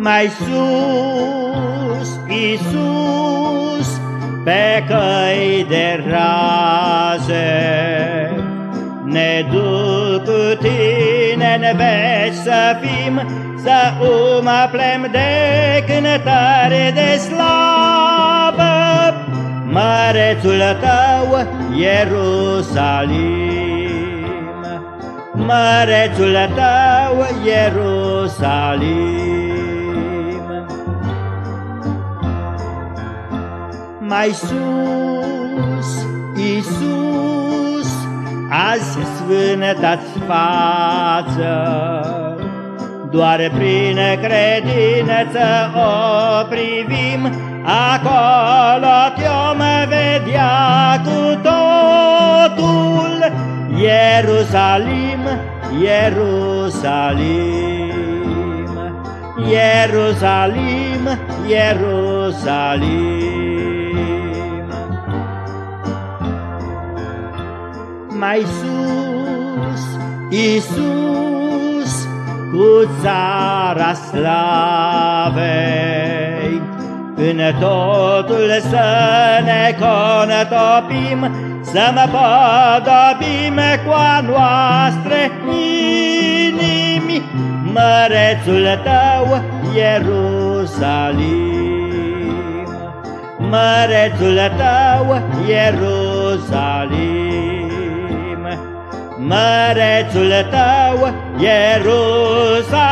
Mai sus, Iisus, pe căi de raze, ne duc cu tine în veci să fim, să umplem de cântare de slavă, Mărețul tău, Ierusalim. Mărețul tău, Ierusalim. Mai sus, Iisus, azi sfântă-ți față, doar prin credință o privim, acolo te-om vedea cu totul, Ierusalim, Ierusalim, Ierusalim, Ierusalim. Mai sus, Iisus, cu țara slavei, în totul să ne conotopim, să mă podobim cu a noastre inimi, Mărețul tău, Ierusalim. Mărețul tău, Ierusalim. Mărețul tău, Ierusalim.